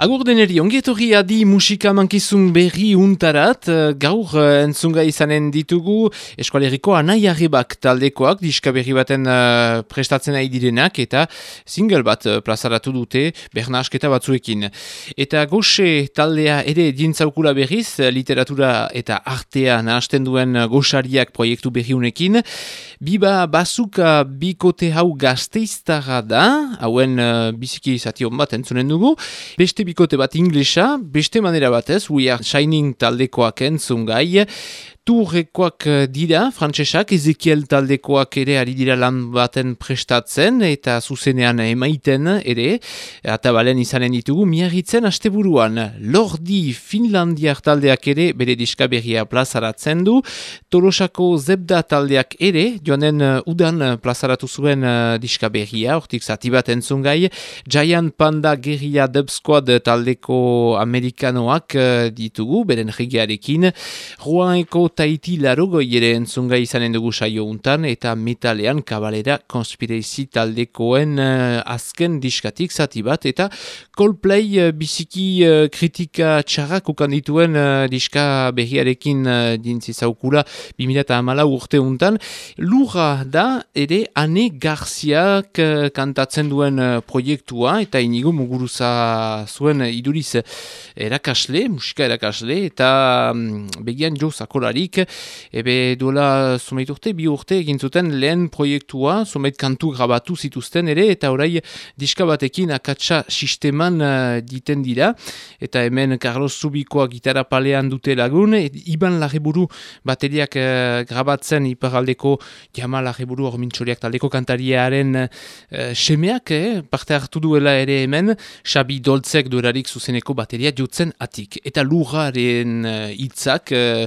Agur deneri, ongietorri adi musika mankizun berri untarat, eh, gaur uh, entzunga izanen ditugu eskualeriko anaiarribak taldekoak, diska berri baten uh, prestatzen nahi direnak, eta single bat uh, plazaratu dute, berna asketa batzuekin. Eta goxe taldea ere dintzaukula berriz, literatura eta artea nahasten duen goxariak proiektu berriunekin, biba bazuka bikote hau gazteiztara da, hauen uh, biziki zation bat entzunen dugu, beste bikote bat inglesa, beste manera batez, We Are Shining taldekoak entzun gai, Turrekoak eh, dira, frantsesak, Ezekiel taldekoak ere ari dira lan baten prestatzen eta zuzenean emaiten ere, eta balen izanen ditugu, miarritzen asteburuan, Lordi Finlandiar taldeak ere bere diskaberria plazaratzen du, Tolosako Zebda taldeak ere, joanen uh, udan plazaratu zuen uh, diskaberria, hortik zati bat entzun gai, Giant Panda Guerrilla Dub Squad taldeko amerikanoak uh, ditugu, beren regiarekin, Ruaneko taiti larogoi ere entzunga izanen dugu saio untan, eta metalean kabalera konspirezi taldekoen uh, azken diskatik zati bat, eta Coldplay uh, biziki uh, kritika txarrak ukan dituen uh, diska berriarekin uh, dintzi zaukula 2008 urte untan, lurra da ere ane garziak uh, kantatzen duen uh, proiektua, eta inigo muguruza zuen iduriz erakasle, musika erakasle, eta um, begian jo zakolarik, ebe duela zumeit urte, bi urte egin zuten lehen proiektua, zumeit kantu grabatu zituzten ere, eta orai diska batekin akatsa sisteman uh, diten dira, eta hemen Carlos Zubikoa gitara palean dute lagun, et, Iban Larreburu bateriak uh, grabatzen iparaldeko Jama Larreburu ormintxoriak taldeko kantariaren uh, semeak, eh, parte hartu duela ere hemen, Xabi Doltzek duerarik zuzeneko bateria jutzen atik. Eta lurraren hitzak, uh,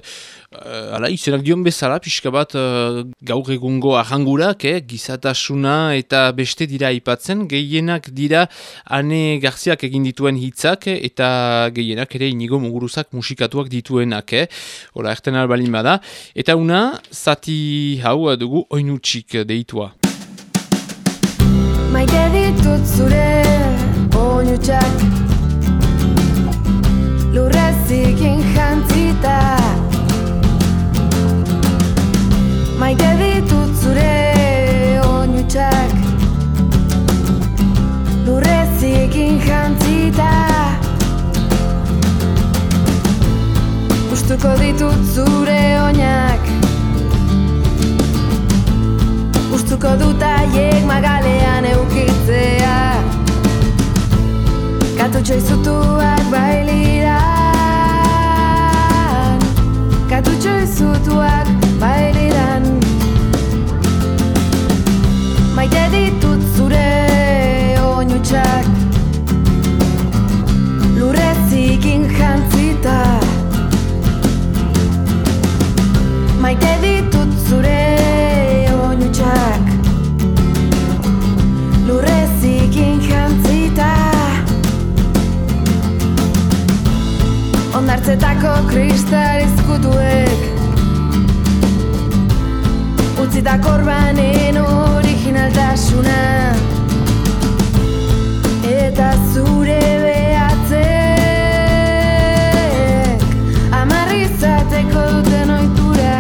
uh, ala, izenak dion bezala, pixka bat uh, gaur egungo ahangurak, eh, gizatasuna eta beste dira aipatzen, gehienak dira ane garziak egin dituen hitzak, eta gehienak ere inigo muguruzak musikatuak dituenak, eh. Hora, erten albalin bada. Eta una, zati hau dugu oinutsik deitua. Maite ditut zure oinutxak Lurrezikin jantzita Maite ditut zure oinutxak Lurrezikin jantzita. Gustuko ditut zure oinak. Gustuko dut aiek magalean eukitzea. Katutxo izutuak bailiran. Katutxo izutuak Maite ditut zure oinutxak Lurrezikin jantzita. Maite ditut zure oinutxak Lurrezikin jantzita. Ondartzetako kristal izkutuek Utzitako orbanen originaltasuna. Eta zure behatzek Amarrizateko duten oitura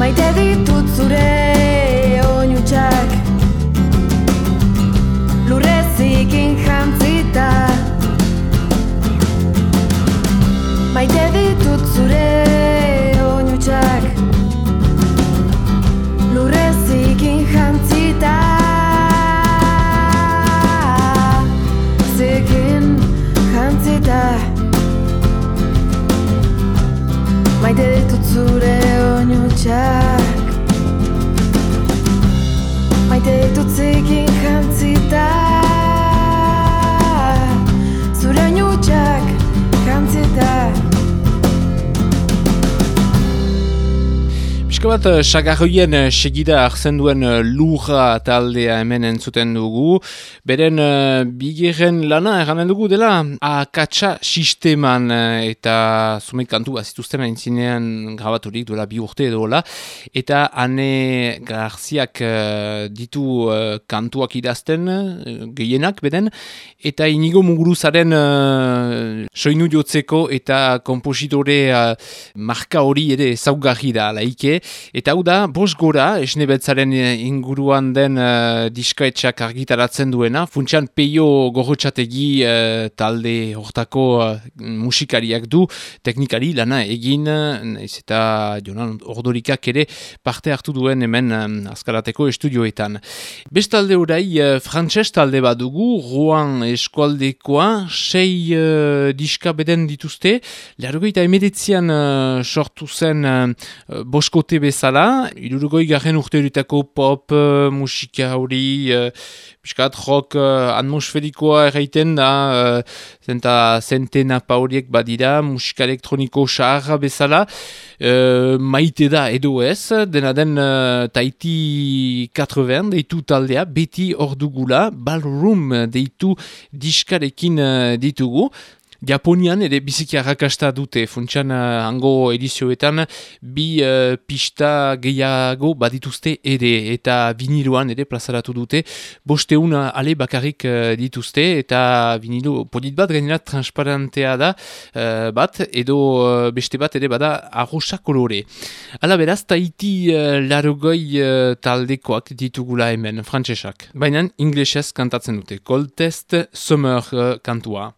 Maite ditut zure oinutxak Lurrezikin jantzita. Maite ditut zure oinutxak Maite ditut zikin Pixka bat, eh, sagarroien eh, segida arzen duen eh, lurra taldea hemen entzuten dugu. Beren bigeren lana eranen dugu dela akatsa sisteman eta zumek kantu bat zituzten zinean grabaturik duela bi urte edo Eta ane garziak ditu kantuak idazten gehienak beden. Eta inigo muguruzaren soinu jotzeko eta kompositore marka hori ere ezaugarri da laike eta hau da, bos gora, esne eh, inguruan den uh, diskaetxak argitaratzen duena, funtsian peio gorrotxategi uh, talde hortako musikariak du, teknikari lana egin, ez eta jonan ordorikak ere parte hartu duen hemen um, azkarateko estudioetan. Bestalde orai, uh, frantses talde bat dugu, Rouen eskualdekoa, sei uh, diska beden dituzte, largoita emedetzian uh, sortu zen uh, bosko urte bezala, irurgoi garen urte horietako pop, uh, musika hori, uh, biskat rock uh, atmosferikoa erraiten da, uh, zenta zentena pauriek badira, musika elektroniko xarra bezala, uh, maite da edo ez, dena den uh, taiti 80 deitu taldea, beti ordugula, ballroom deitu diskarekin uh, ditugu, Japonian ere biziki arrakasta dute, funtsan hango edizioetan bi uh, pista gehiago badituzte ere eta viniluan ere plazaratu dute, bosteun ale bakarrik uh, dituzte eta vinilu polit bat gainera transparentea da uh, bat edo uh, beste bat ere bada arrosa kolore. Hala beraz, taiti uh, larogoi uh, taldekoak ditugula hemen, frantsesak. Baina inglesez kantatzen dute, Cold Test Summer uh, kantua.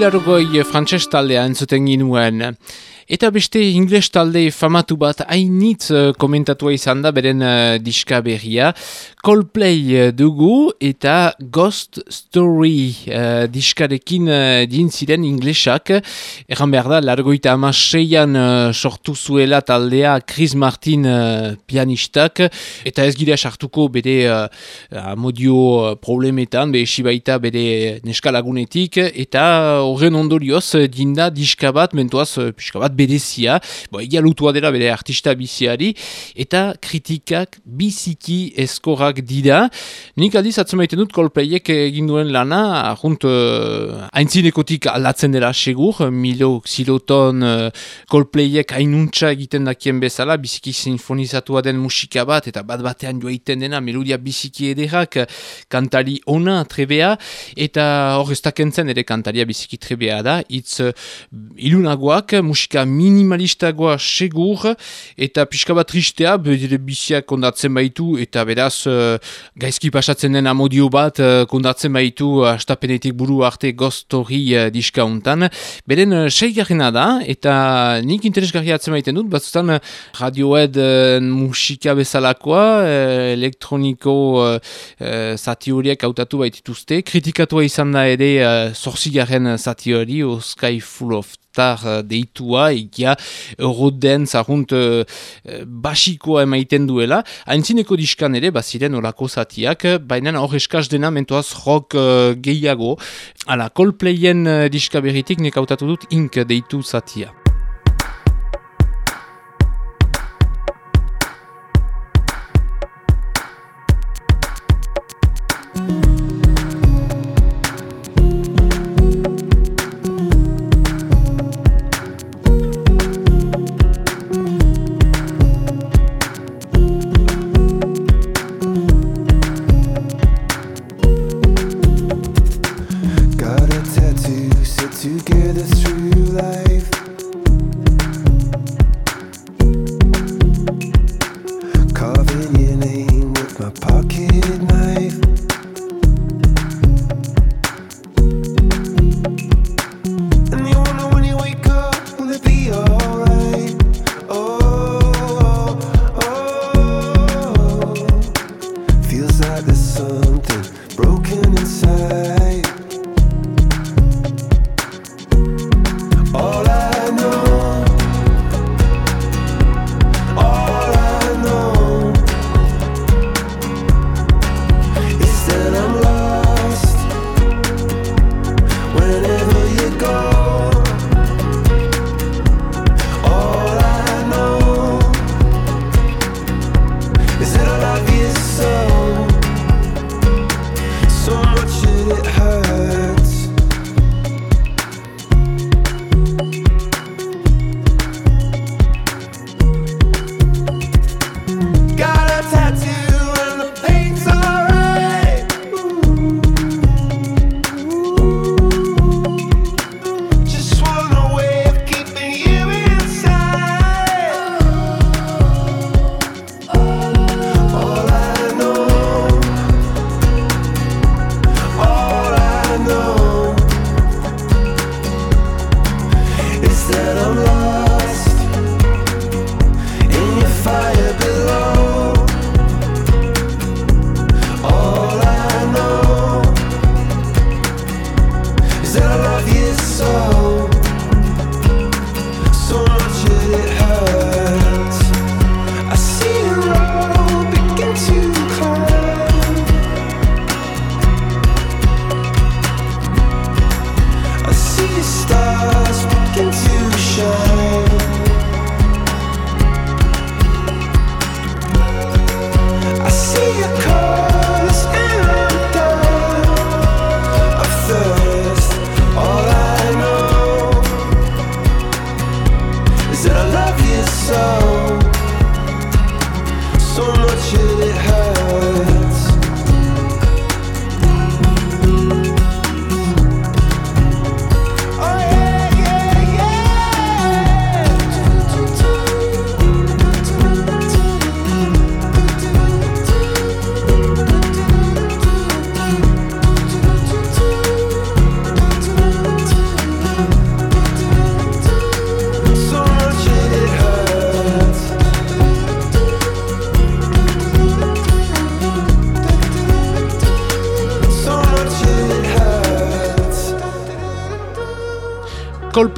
Taiti largoi frantses taldea entzuten ginuen. Eta beste ingles talde famatu bat hainitz uh, komentatua izan da beren uh, diska berria. Coldplay uh, dugu eta Ghost Story uh, diskarekin uh, ziren inglesak. Egan behar da, largoita amaseian uh, sortu zuela taldea Chris Martin uh, pianistak. Eta ez gira sartuko bere uh, modio problemetan, be baita bere neskalagunetik. Eta horren ondorioz, dinda diska bat, mentuaz, pixka bat berezia, bo, egia lutua dela bere artista biziari, eta kritikak biziki eskorak dira. Nik aldiz atzemaiten dut kolpeiek egin duen lana, ahunt uh, aintzinekotik aldatzen dela segur, milo xiloton uh, kolpeiek hainuntza egiten dakien bezala, biziki sinfonizatua den musika bat, eta bat batean joaiten dena, melodia biziki ederak, kantari ona, trebea, eta hor ez ere kantaria biziki trebea da, itz uh, ilunagoak, musika minimalistagoa segur eta pixka bat tristea, bedire biziak kondatzen baitu eta beraz uh, gaizki pasatzen den amodio bat uh, kondatzen baitu astapenetik buru arte goztori uh, diska untan. Beren uh, seigarrena da eta nik interesgarri atzen baiten dut, batzutan uh, radioed uh, musika bezalakoa, uh, elektroniko uh, uh, zati horiek hautatu baitituzte, kritikatua izan da ere uh, zorzigarren zati hori, Sky Full of star uh, deitua, egia euroden zahunt uh, basikoa emaiten duela. Haintzineko diskan ere, baziren olako zatiak, baina hor eskaz dena mentoaz rock uh, gehiago. Ala, Coldplayen uh, diska berritik nekautatu dut ink deitu zatia.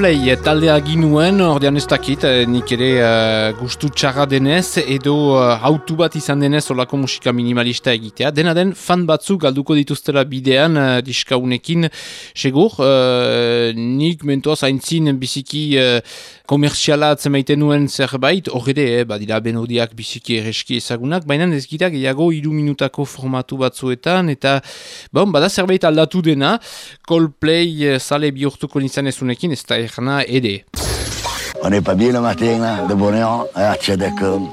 Coldplay taldea ginuen, ordean ez dakit, eh, nik ere uh, gustu txarra denez, edo uh, autu bat izan denez olako musika minimalista egitea. Dena den, fan batzuk galduko dituztela bidean uh, diskaunekin, segur, uh, nik mentoaz haintzin biziki uh, komerziala atzemaiten nuen zerbait, horre eh, badira benodiak biziki ereski ezagunak, baina ez gira gehiago iru minutako formatu batzuetan, eta bon, bada zerbait aldatu dena, Coldplay uh, sale bihurtuko nintzen ezunekin, sta On n'est pas bien le matin, là, de bonne heure, à Tchadakam.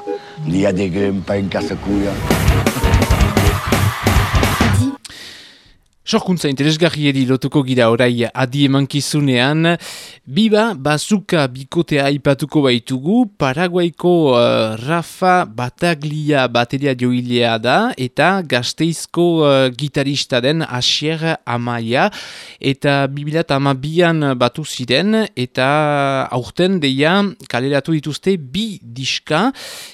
Il y a des grumes, pas une casse-couille. Sorkuntza interesgarri edi lotuko gira orai adi emankizunean, biba bazuka bikotea aipatuko baitugu, Paraguaiko uh, Rafa Bataglia bateria joilea da, eta gazteizko uh, gitarista den Asier Amaia, eta bibilat amabian batu ziren, eta aurten deia kaleratu dituzte bi diska,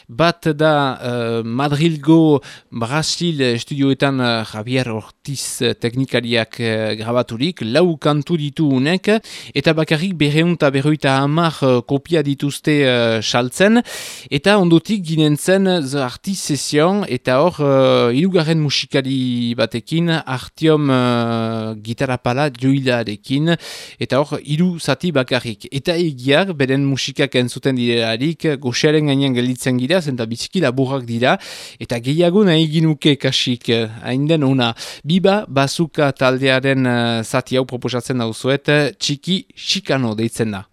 bat da uh, Madrilgo Brasil studioetan uh, Javier Ortiz teknik teknikariak uh, grabaturik, lau kantu ditu unek, eta bakarrik berreunta berroita hamar uh, kopia dituzte uh, eta ondotik ginentzen The Artist Session, eta hor uh, ilugarren musikari batekin, Artiom uh, gitarapala joilarekin, eta hor ilu zati bakarrik. Eta egiak, beren musikak entzuten direlarik, goxaren gainean gelditzen gira, zenta biziki laburrak dira, eta gehiago nahi ginuke kasik, hain den ona, biba, bazuk taldearen uh, zati hau proposatzen dauzuet, txiki xikano deitzen da.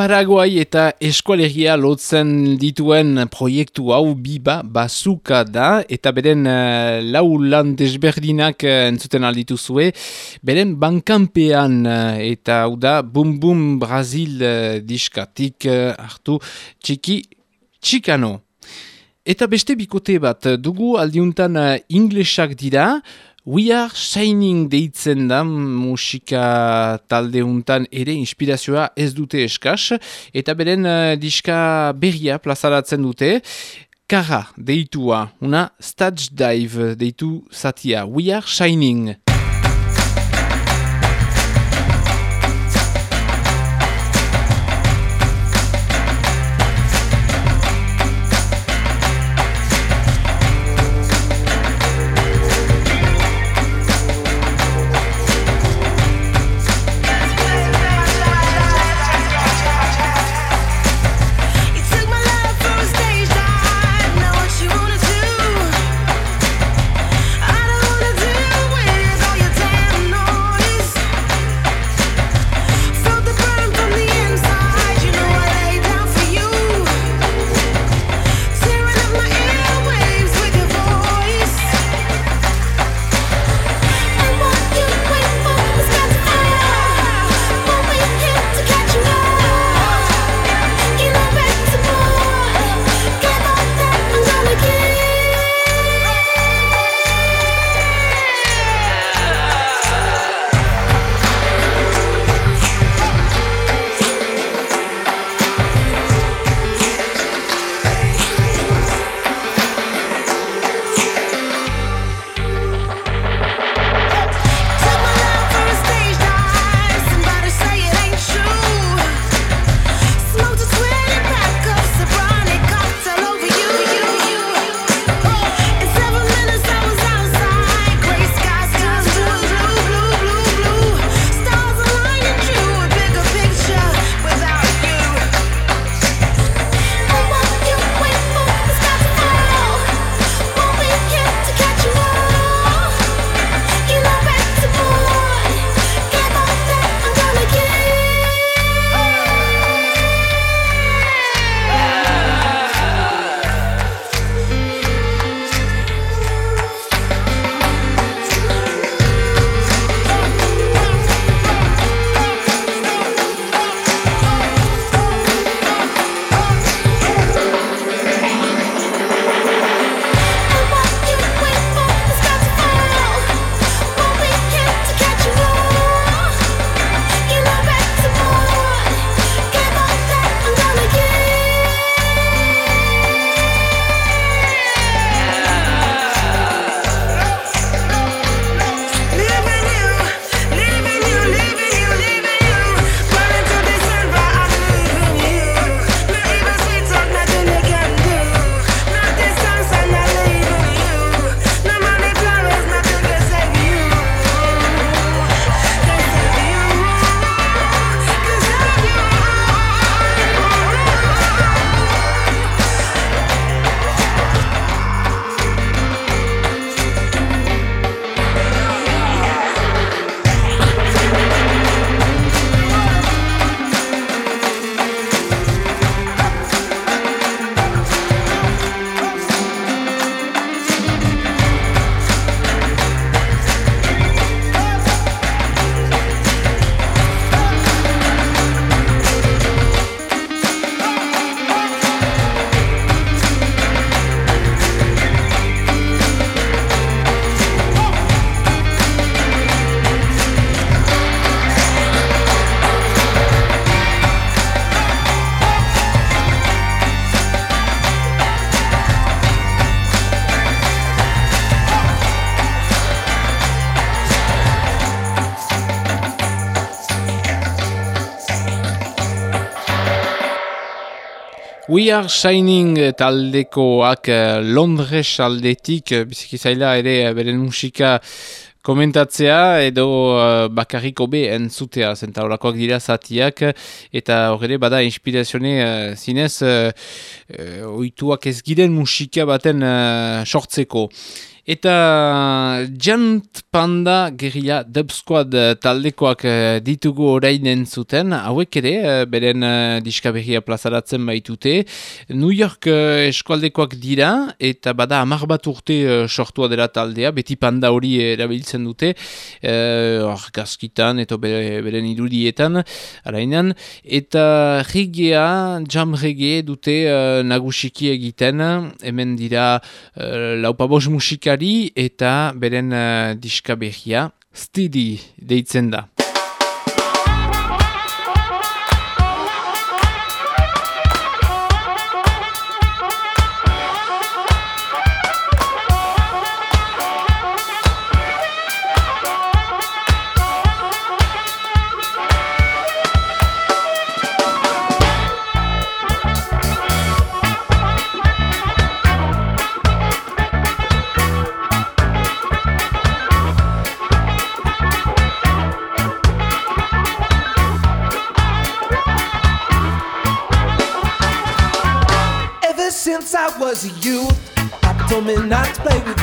Paraguai eta eskualegia lotzen dituen proiektu hau biba bazuka da eta beren uh, lau lan desberdinak uh, entzuten alditu zue. Beren bankampean uh, eta hau da Bum Bum Brasil uh, diskatik uh, hartu txiki txikano. Eta beste bikote bat dugu aldiuntan uh, inglesak dira, We are shining deitzen da musika talde untan ere inspirazioa ez dute eskas eta beren uh, diska berria plazaratzen dute. Kara deitua, una stage dive deitu satia We are shining We are Shining taldekoak eh, Londres aldetik eh, biziki zaila ere eh, beren musika komentatzea edo uh, bakarrik obe entzutea zenta horakoak dira zatiak eta horre bada inspirazione uh, zinez uh, uh, oituak ez giren musika baten uh, sortzeko. Eta Jant Panda gerila Dub Squad eh, taldekoak eh, ditugu orain entzuten, hauek ere, eh, beren diska berria plazaratzen baitute. New York eskualdekoak dira, eta bada amar bat urte sortua dela taldea, beti panda hori erabiltzen dute, hor gazkitan, eta beren irudietan, arainan, eta regea, jam reggae dute nagusiki egiten, hemen dira laupabos musikari, eta beren uh, diska behia stidi deitzen da.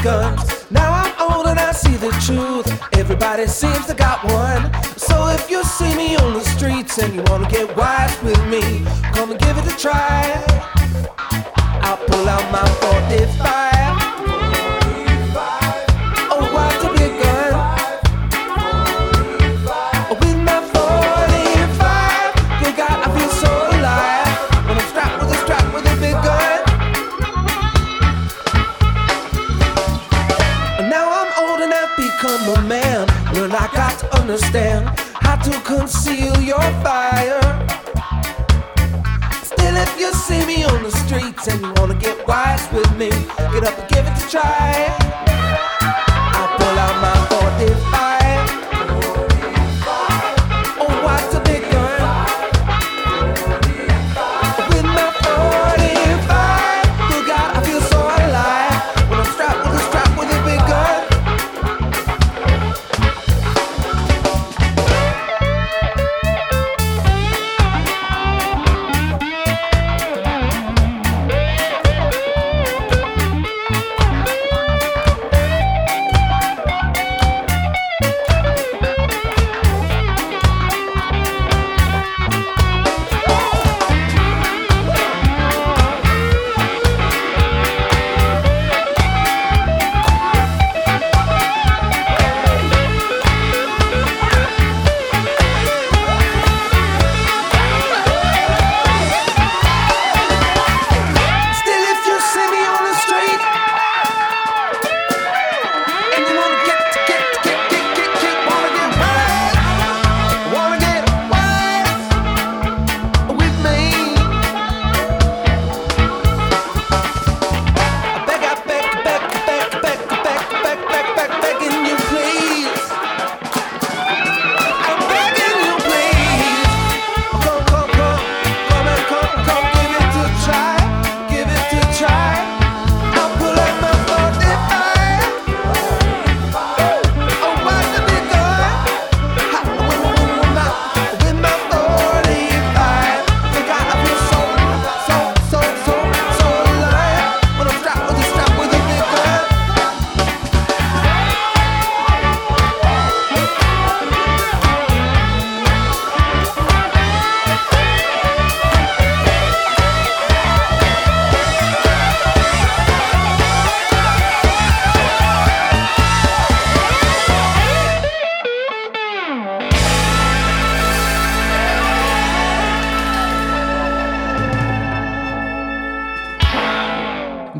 Guns. Now I'm old and I see the truth. Everybody seems to got one. So if you see me on the streets and you wanna get wise with me, come and give it a try. I'll pull out my 45. Understand how to conceal your fire. Still, if you see me on the streets and you wanna get wise with me, get up and give it a try.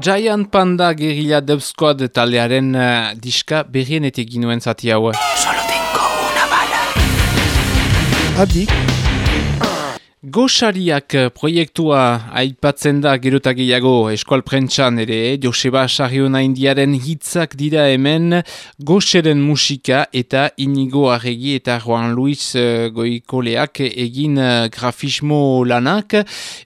Giant Panda Guerrilla Dub Squad taldearen uh, diska berrienetik ginuen zati hau. Solo tengo una bala. Adik. Goxariak eh, proiektua aipatzen da gerota gehiago eskual prentxan ere, Joseba Sarriona Indiaren hitzak dira hemen. Goxeren musika eta inigo arregi eta Juan Luis uh, Goikoleak egin uh, grafismo lanak.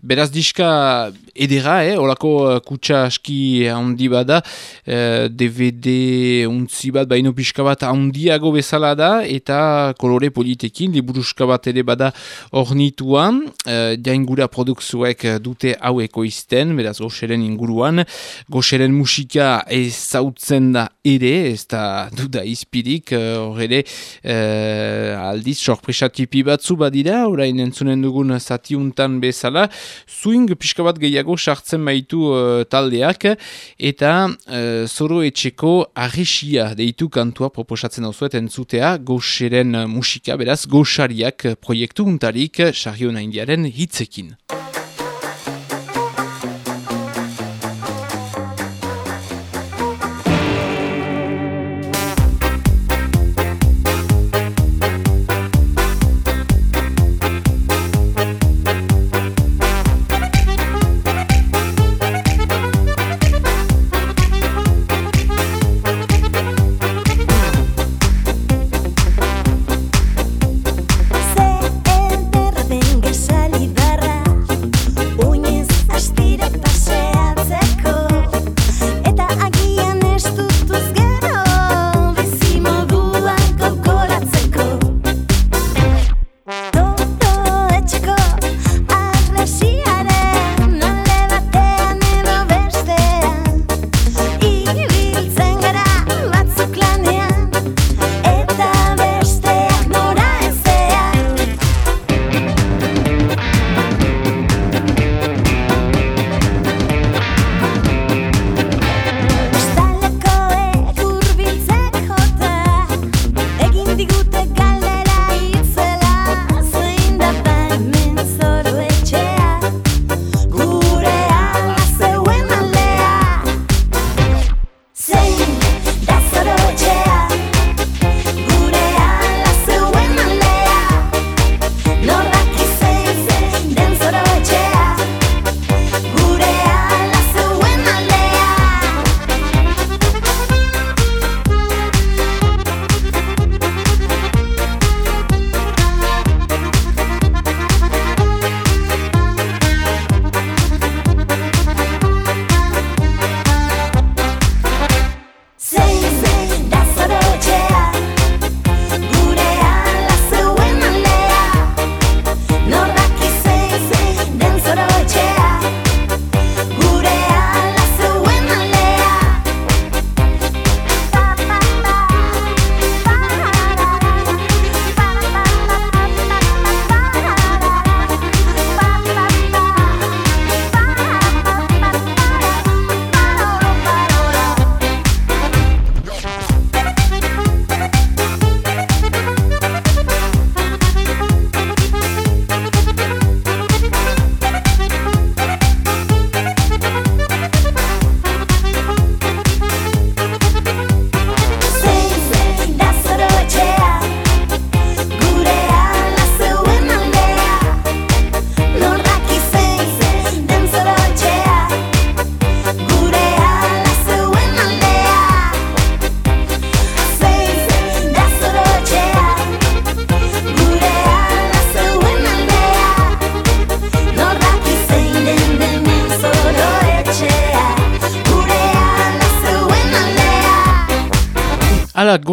Beraz diska edera, eh, olako kutsa aski handi bada, DVD untzi bat, baino pixka bat handiago bezala da, eta kolore politekin, liburuska bat ere bada ornituan, uh, jaingura produkzuek dute hau ekoizten, beraz goxeren inguruan, goxeren musika ezautzen da ere, ez da duda izpirik, horre uh, aldiz, sorpresa batzu badira, orain entzunen dugun zatiuntan bezala, swing pixka bat gehiago sartzen baitu uh, taldeak, eta uh, zoro etxeko arresia deitu kantua proposatzen hau zuet entzutea, goxeren musika, beraz, goxariak proiektu untarik, sarriona indiaren hitzekin.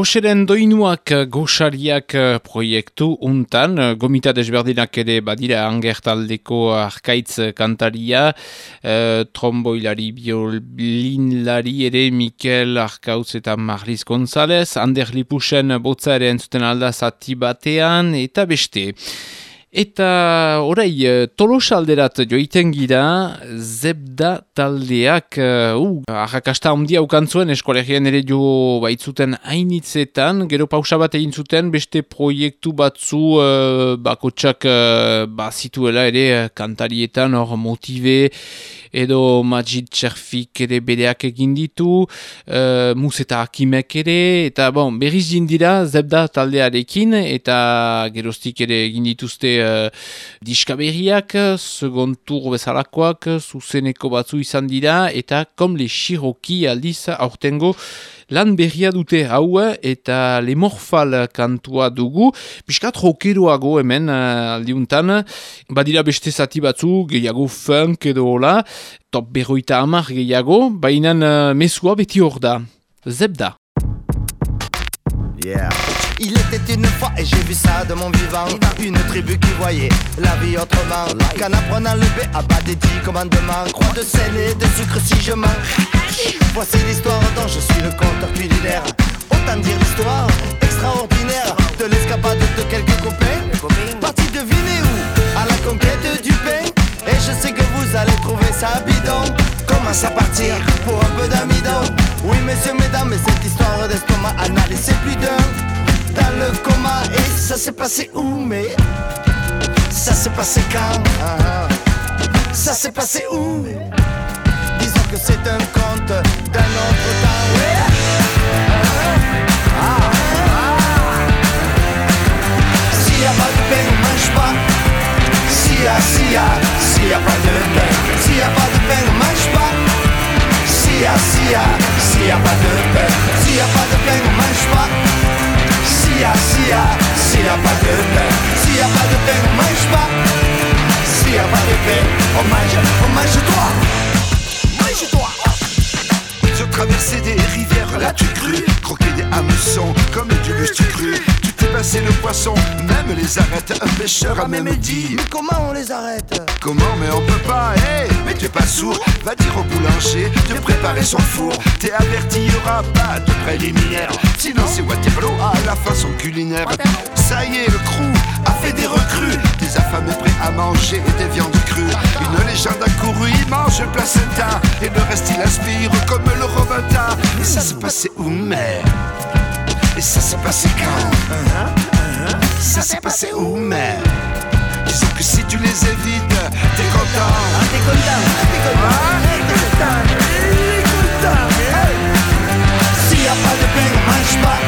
Goxeren doinuak goxariak eh, proiektu untan, eh, gomita desberdinak ere badira angertaldeko arkaitz kantaria, eh, tromboilari, biolinlari ere Mikel Arkautz eta Marliz González, Ander Lipusen botza ere entzuten alda zati batean, eta beste. Eta orai, eh, tolosalderat joiten gira, zebda taldeak, uh, ahakasta ondia ukantzuen eskolegian ere jo baitzuten hainitzetan, gero pausa bat egin zuten, beste proiektu batzu uh, bakotsak uh, bazituela ere kantarietan, hor motive, edo Majid Txerfik ere bedeak egin ditu, uh, mus eta akimek ere, eta bon, berriz dira zebda taldearekin, eta gerostik ere egin dituzte uh, diskaberriak, segon tur bezalakoak, zuzeneko batzu izan dira, eta kom le xiroki aldiz aurtengo lan berria dute hau eta lemorfal kantua dugu. Piskat rokeroago hemen uh, aldiuntan, badira beste zati batzu, gehiago funk edo hola, top berroita amar gehiago, baina uh, mesua beti hor da. Zebda. Yeah. Il était une fois, et j'ai vu ça de mon vivant, une tribu qui voyait la vie autrement. Qu'en apprenant le B à bas des dix commandements, croix de sel et de sucre si je mens. Voici l'histoire dont je suis le conteur culinaire. Autant dire l'histoire extraordinaire de l'escapade de quelques copains. Parti deviner où? À la conquête du pain. Et je sais que vous allez trouver ça bidon. Commence à partir pour un peu d'amidon? Oui, messieurs, mesdames, mais cette histoire d'estomac a laissé plus d'un dans le coma. Et ça s'est passé où Mais? Ça s'est passé quand? Ah. Ça s'est passé où? Disons que c'est un conte d'un autre temps. Ouais. Ah, pas de pain, on mange pas. S'il y a, s'il y a, pas de pain, s'il y a pas de pain, on mange pas. S'il y a, s'il y a, pas de pain, s'il y a pas de pain, on mange pas. Siyah siyah Siyapadepe Siyapadepe Hommage mais Siyapadepe oh mais oh Hommage droit Je traversais des rivières, là tu cru Croquer des hameçons comme du bustu cru. Tu t'es passé le poisson, même les arêtes. Un pêcheur a même dit Mais comment on les arrête Comment mais on peut pas, hé Mais tu es pas sourd, va dire au boulanger De préparer son four. T'es averti, y aura pas de préliminaire. Sinon c'est Waterloo à la façon culinaire. Ça y est, le crew a fait des recrues. Des affamés prêts à manger des viandes crues. Une légende a couru, il mange le placenta Et le reste il aspire comme le robata Et ça s'est passé où mère Et ça s'est passé quand? Ça s'est passé où mère Disons que si tu les évites, t'es content. Ah, t'es content, t'es content, t'es content, t'es content. S'il y a pas de pain, on mange pas.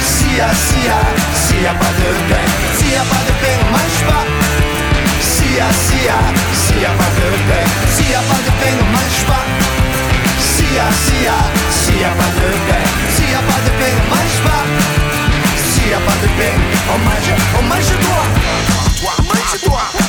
S'il y a, s'il y a, s'il y a pas de pain, s'il y a pas de pain. Sia, sia, sia parlante Sia parlante non mais pá Sia, sia, sia parlante Sia bem, non mais pá Sia parlante, oh manja, oh manja toi mais de toi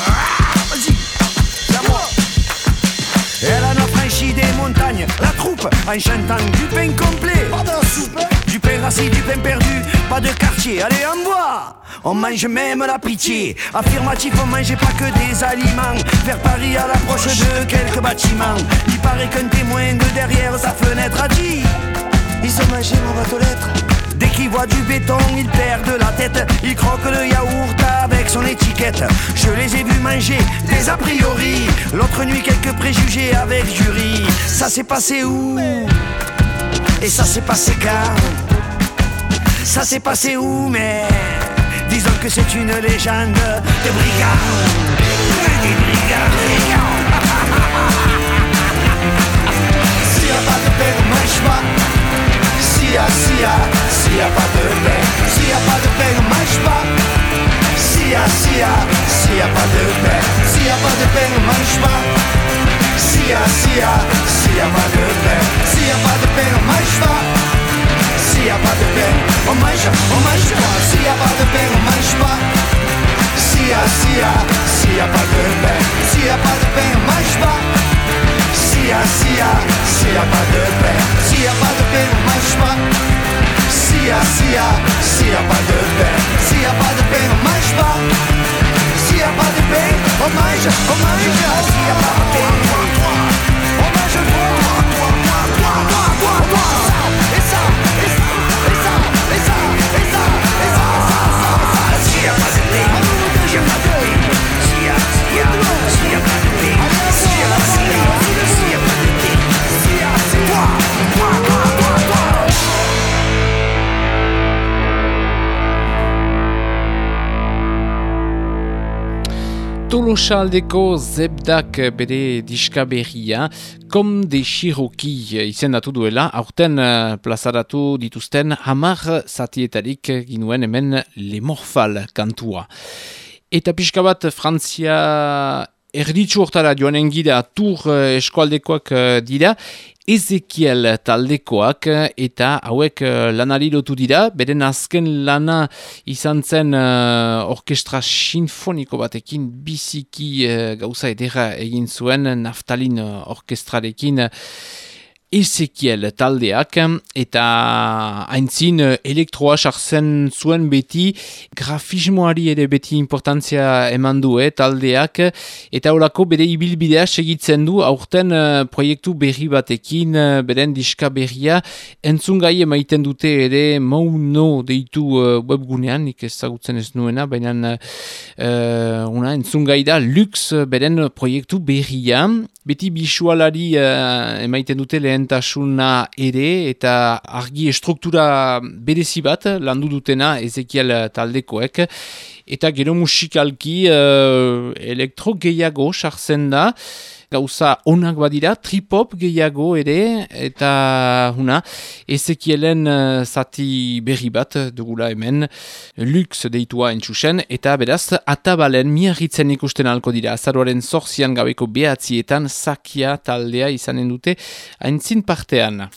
la troupe, en chantant du pain complet. Pas de soupe, du pain rassis, du pain perdu, pas de quartier, allez en bois. On mange même la pitié. Affirmatif, on mangeait pas que des aliments. Vers Paris à l'approche de quelques bâtiments. Il paraît qu'un témoin de derrière sa fenêtre a dit Ils ont mangé mon bateau lettres. Qu'il voit du béton, il perd de la tête. Il croque le yaourt avec son étiquette. Je les ai vus manger des a priori. L'autre nuit, quelques préjugés avec jury. Ça s'est passé où? Et ça s'est passé quand? Ça s'est passé où Mais disons que c'est une légende de brigands. Des brigands. A pas de on mange pas. sia, sia, sia padrone, sia padrone, mais vá. Sia, sia, sia padrone, sia padrone, mais vá. Sia, sia, sia padrone, Maria, oh Tolosaldeko zebdak bere diska berria, kom de Xiroki izendatu duela, aurten eh, plazaratu dituzten hamar zatietarik ginuen hemen lemorfal kantua. Eta pixka bat Frantzia erditzu hortara joanen gira tur uh, eskualdekoak uh, dira, Ezekiel taldekoak eta hauek uh, lanari lotu dira, beren azken lana izan zen uh, orkestra sinfoniko batekin biziki uh, gauza edera egin zuen naftalin orkestrarekin Ezekiel taldeak eta haintzin elektroa sartzen zuen beti grafismoari ere beti importantzia eman du eh, taldeak. Eta horako bere ibilbidea segitzen du aurten uh, proiektu berri batekin uh, beren diska berria. Entzungai emaiten dute ere mauno deitu uh, webgunean nik ezagutzen ez nuena baina uh, una entzungai da lux beren proiektu berria. Beti bisualari uh, emaiten dute lehentasuna ere eta argi estruktura berezi bat landu dutena Ezekiel taldekoek. Eta gero musikalki uh, elektro gehiago sartzen da gauza onak badira, tripop gehiago ere, eta huna, ezekielen uh, zati berri bat dugula hemen, lux deitua entxusen, eta beraz, atabalen miarritzen ikusten alko dira, azaroaren zorzian gabeko behatzietan, sakia taldea izanen dute, haintzin partean.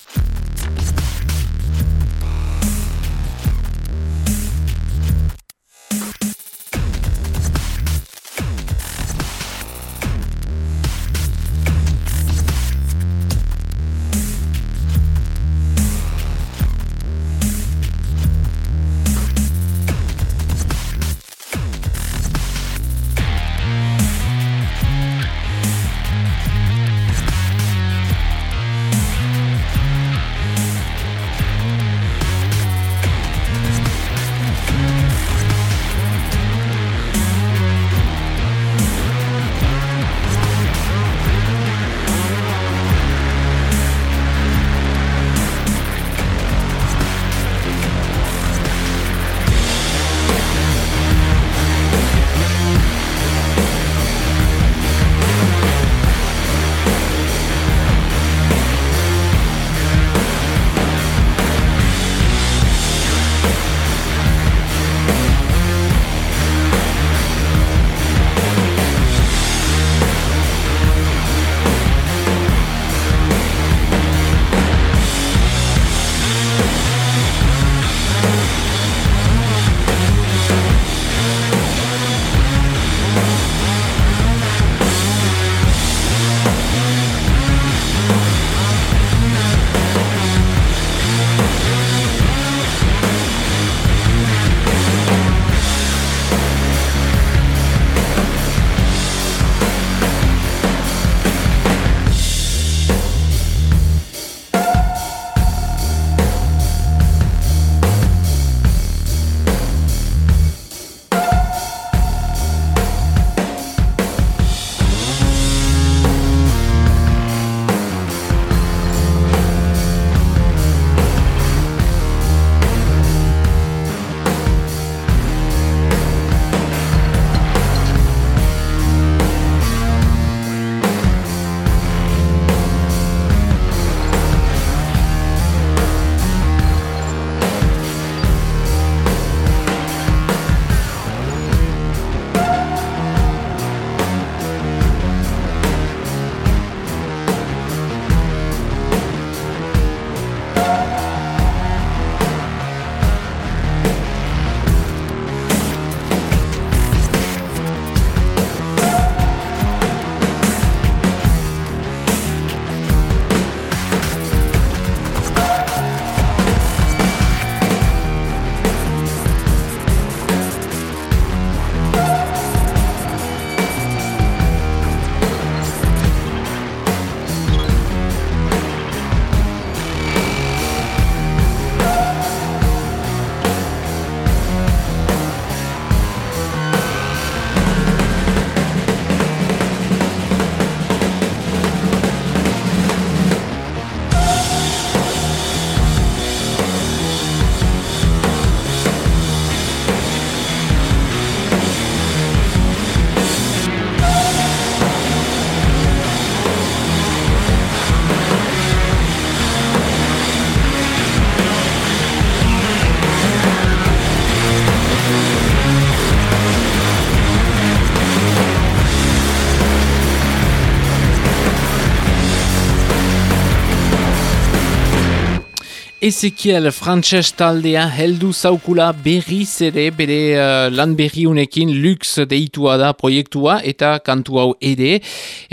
Ezekiel Frantses taldea heldu zaukula berriz ere bere uh, lan berri unekin lux deitua da proiektua eta kantu hau ere.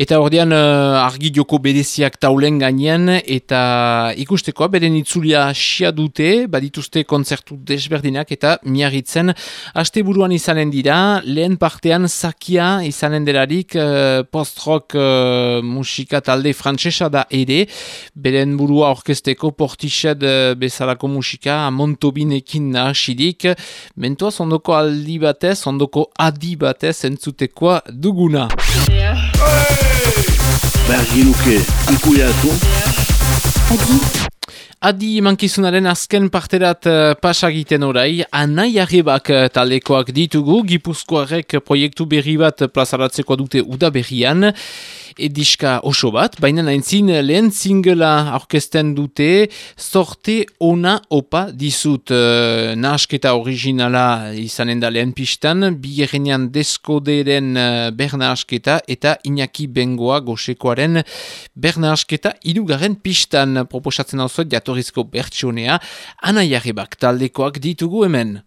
Eta ordean uh, argi joko bereziak taulen gainean eta ikustekoa beren itzulia xia dute, badituzte kontzertu desberdinak eta miarritzen haste buruan izanen dira, lehen partean zakia izanen delarik uh, post-rock uh, musika talde frantsesa da ere, beren burua orkesteko portised bezalako musika amontobinekin nahasidik, mentua ondoko aldi batez, ondoko adi batez entzutekoa duguna. Berginuke, ikuiatu. Adi mankizunaren azken parterat uh, pasagiten orai, anai arrebak uh, taldekoak ditugu, gipuzkoarek proiektu berri bat plazaratzeko dute uda berrian, ediska oso bat, baina naintzin lehen zingela aurkesten dute, sorte ona opa dizut uh, nahasketa originala izanen da lehen pistan, bigerenean deskoderen uh, bernahasketa eta Iñaki Bengoa gosekoaren bernahasketa irugaren pistan proposatzen hau zuet jatorrizko bertsionea, anaiarrebak taldekoak ditugu hemen.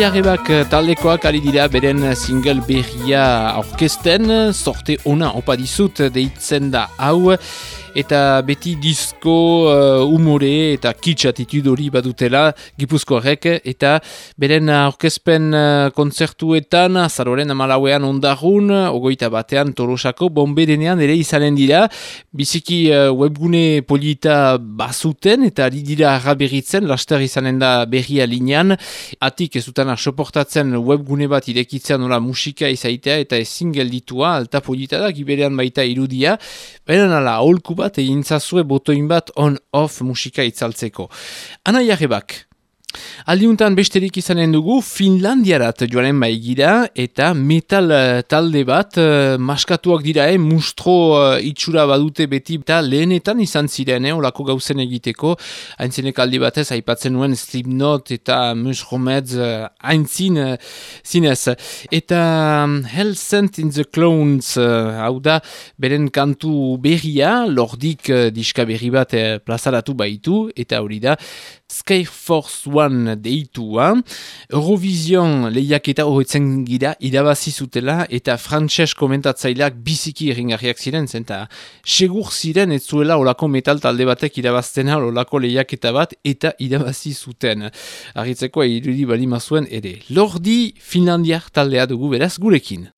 Jarrebak taldekoak ari dira beren single berria aurkesten, sorte ona opa dizut deitzen da hau, eta beti disko uh, umore eta kitsch attitude hori badutela gipuzkoarek eta beren aurkezpen uh, kontzertuetan azaroren amalauean ondarun, ogoita batean torosako bomberenean ere izanen dira. Biziki uh, webgune polita bazuten eta ari dira arraberitzen laster izanen da berria linean atik ez dutana soportatzen webgune bat irekitzea nola musika izaitea eta ezin gelditua alta polita da giberean baita irudia. Beren ala aholku bat egin zazue botoin bat on-off musika itzaltzeko. Ana jarrebak, Aldiuntan besterik izanen dugu Finlandiarat joanen baigira eta metal uh, talde bat uh, maskatuak dira, eh, mustro uh, itxura badute beti eta lehenetan izan ziren, eh, olako gauzen egiteko. Haintzinek aldi batez aipatzen nuen Slipknot eta Mus Romez uh, haintzin uh, zinez. Eta um, Hell Sent in the Clones uh, hau da beren kantu berria lordik uh, diska berri bat uh, plazaratu baitu eta hori da Skyforce One deitua. Eurovision lehiaketa horretzen gira irabazi zutela eta frantses komentatzaileak biziki erringarriak ziren zen eta segur ziren ez zuela olako metal talde batek irabaztena olako lehiaketa bat eta irabazi zuten. Arritzeko irudi bali mazuen ere. Lordi Finlandiak taldea dugu beraz gurekin.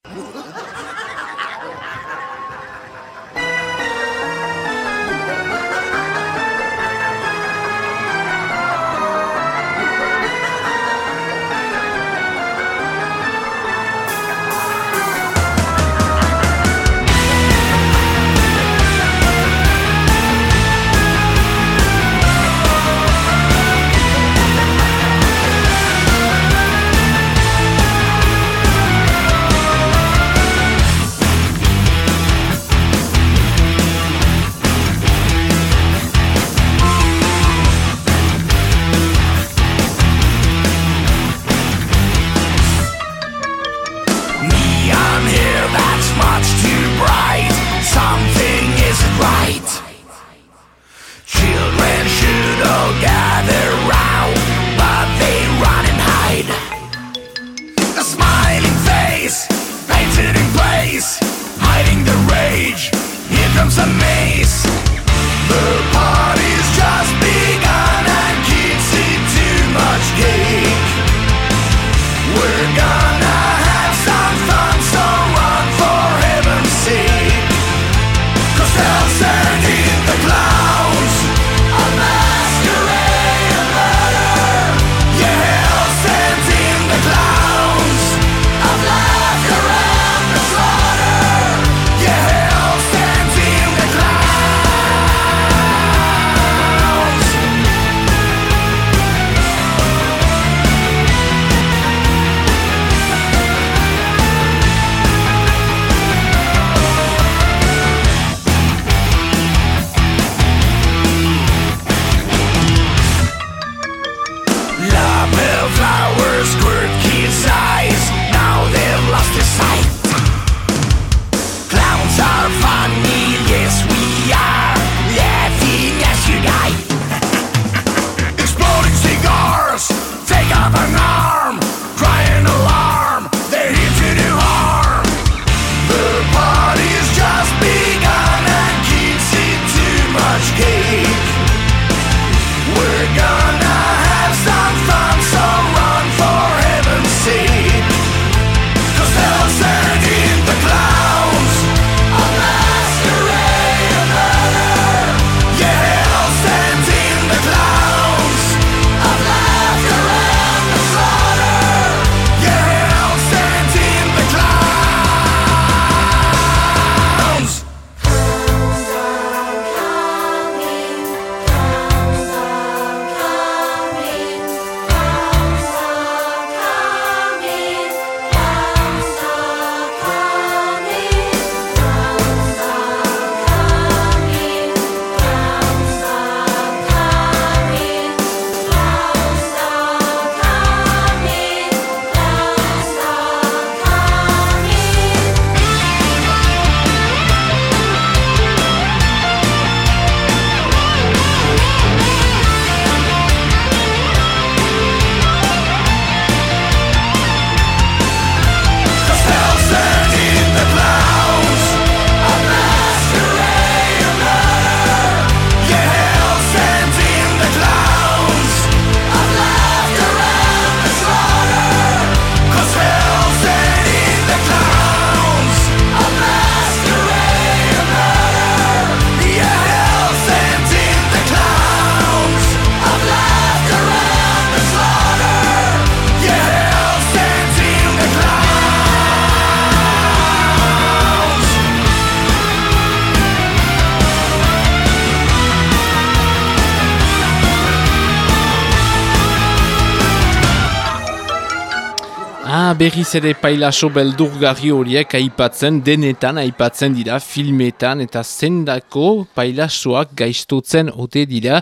Berriz ere pailaso beldurgarri horiek aipatzen, denetan aipatzen dira filmetan eta zendako pailasoak gaiztutzen ote dira.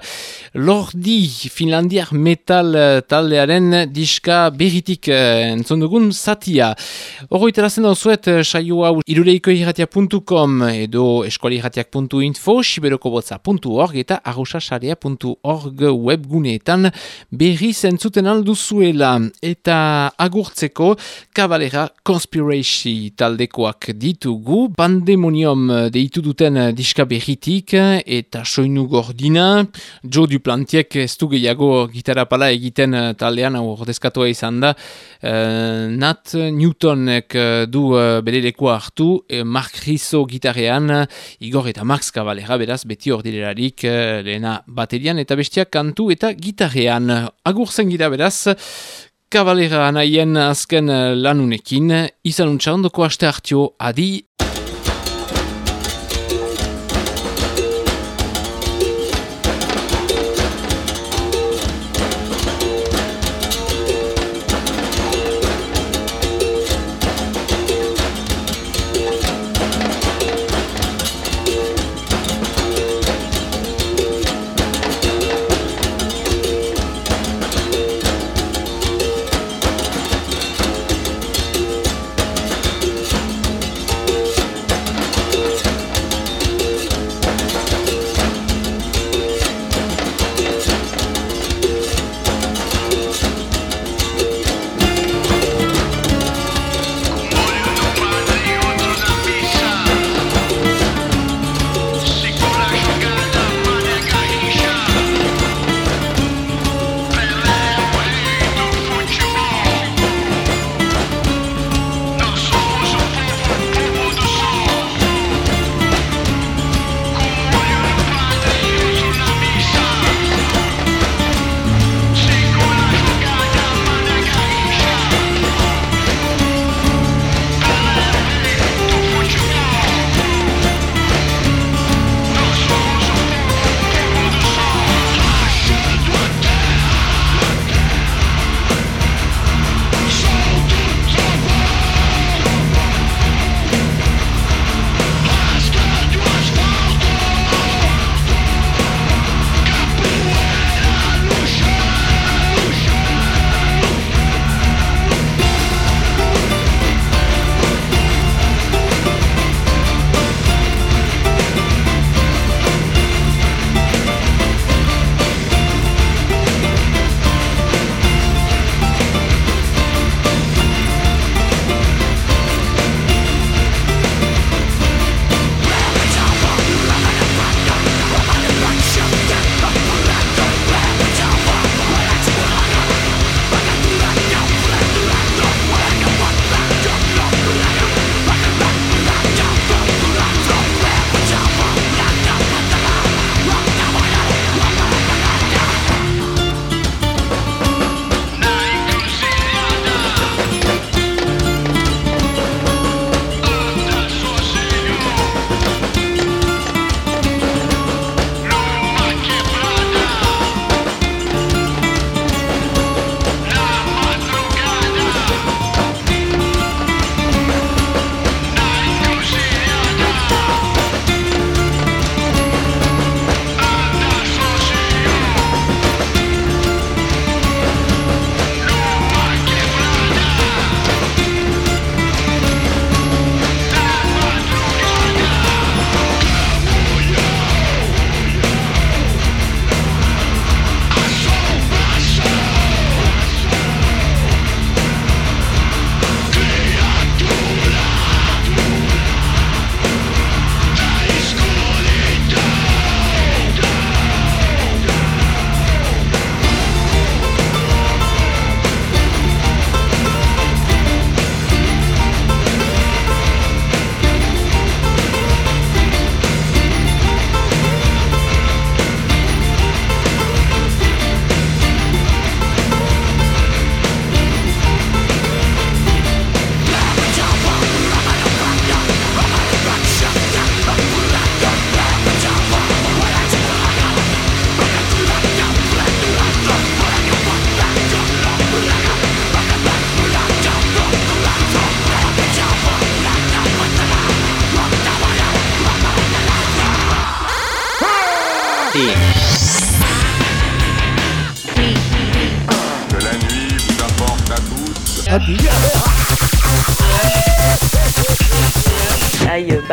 Lordi, Finlandiar metal eh, taldearen diska berritik eh, entzon dugun zatia. Horroiterazen dauzuet eh, saio hau iruleikoirratia.com edo eskualirratiak.info, siberokobotza.org eta arrosasarea.org webguneetan berriz entzuten alduzuela eta agurtzeko kabalera konspiracy taldekoak ditugu, pandemonium deitu duten diska berritik eta soinu gordina, Joe Duplantiek ez du gehiago gitarra pala egiten taldean, hau ordezkatua izan da, uh, Nat Newtonek du uh, bereleko hartu, uh, Mark Rizzo gitarrean, Igor eta Max kabalera, beraz, beti ordilerarik lehena baterian eta bestiak kantu eta gitarrean. Agurtzen gira beraz, Kabalera anaien azken lanunekin, izan untsa ondoko aste hartio, adi!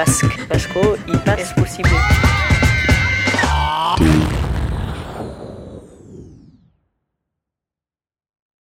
desk.